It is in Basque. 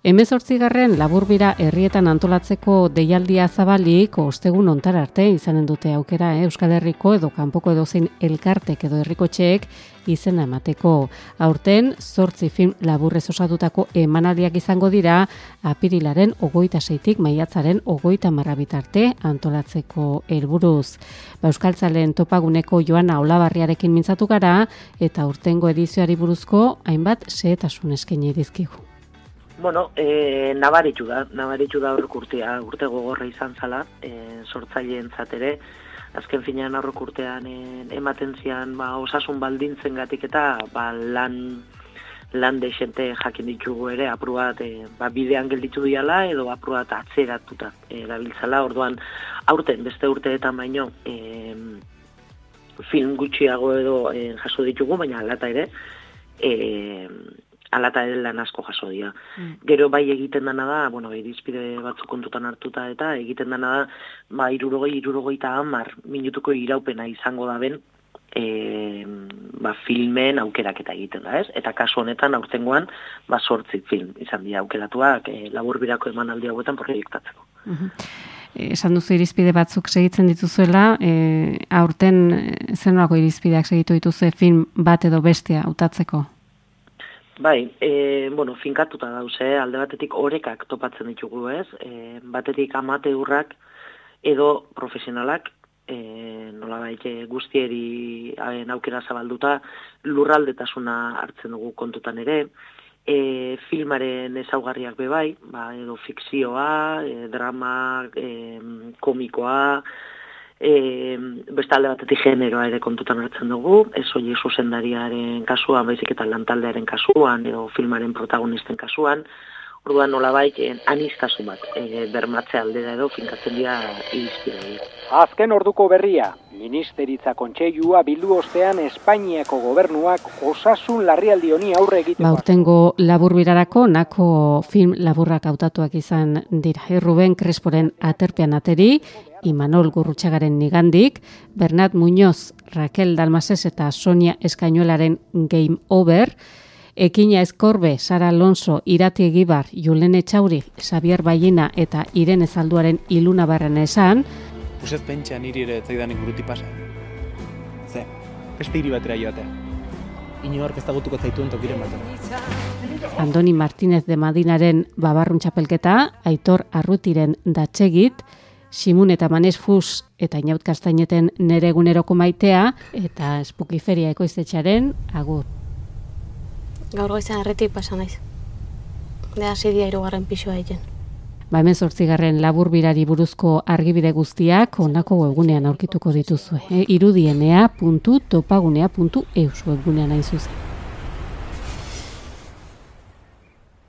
Hemezortzigarren laburbira herrietan antolatzeko deialdia zabalik ostegun ontar arte izanen dute aukera eh? Euskal Herriko edo kanpoko edozein elkartek edo herrikoetxeek izena emateko. Aurten, zortzi film laburrez osatutako emanaldiak izango dira apirilaren ogoita seitik maiatzaren ogoita marrabitarte antolatzeko helburuz. Ba, Euskal Tzalen topaguneko joana olabarriarekin mintzatu gara eta urtengo edizioari buruzko hainbat sehetasun eskenei dizkigu. Bueno, e, nabaritu da, nabaritu da horrek urtea, urte gogorra izan zala, e, sortzaileen zatere, azken finean horrek urtean e, ematen zian ba, osasun baldintzen gatik eta ba, lan, lan deixente jakin ditugu ere, apru bat e, ba, bidean gelditu diala edo apru bat atzeratuta e, dabiltzala, orduan aurten, beste urteetan baino, e, film gutxiago edo e, jaso ditugu, baina alata ere, e, alata lan asko jaso dira. Mm. Gero bai egiten dana da, bueno, irizpide batzuk kontutan hartuta eta egiten dana da, ba, irurogei, irurogei eta hamar minutuko iraupena izango da ben, e, ba, filmen aukeraketa egiten da, ez? Eta kasu honetan, aurtengoan, ba, sortzi film izan dira aukeratuak, e, labur birako eman aldi hauetan proiektatzeko. Mm Esan duzu irizpide batzuk segitzen dituzuela, e, aurten zenolako irizpideak segitu dituzue film bat edo bestea hautatzeko? Bai, e, bueno, finkatuta dauz, eh? alde batetik orekak topatzen ditugu, ez? E, batetik amate urrak edo profesionalak, e, nola baite guztieri aukera zabalduta, lurraldetasuna hartzen dugu kontutan ere, e, filmaren ezaugarriak be bai, ba, edo fikzioa, e, drama, e, komikoa, e, beste alde batetik generoa ere kontutan hartzen dugu, ez hori zuzendariaren kasuan, baizik eta lantaldearen kasuan, edo filmaren protagonisten kasuan, Orduan nola bai, anistasun bat, e, bermatze aldera edo finkatzen dira izpidei. Azken orduko berria, Ministeritza Kontseilua bildu ostean Espainiako gobernuak osasun larrialdi honi aurre egiteko. Baurtengo labur birarako, nako film laburrak hautatuak izan dira. Ruben Cresporen aterpean ateri, Imanol Gurrutxagaren nigandik, Bernat Muñoz, Raquel Dalmases eta Sonia Eskainolaren Game Over, Ekina Ezkorbe, Sara Alonso, Irati Egibar, Julen Etxauri, Xavier Baiena eta Irene Zalduaren iluna barren esan. Usez pentsa niri ere zaidanik buruti pasa. Ze, beste hiri batera joatea. Inoark ez dagotuko zaituen tokiren batera. Andoni Martínez de Madinaren babarrun txapelketa, Aitor Arrutiren datxegit, Simun eta Manes Fus eta Inaut Kastaineten nere eguneroko maitea eta Espukiferia ekoiztetxaren agur gaur goizan erretik pasa naiz. De hasi dia irugarren pisua egiten. Ba hemen zortzigarren labur birari buruzko argibide guztiak onako webgunean aurkituko dituzue. E, irudienea.topagunea.eus webgunean hain zuzen.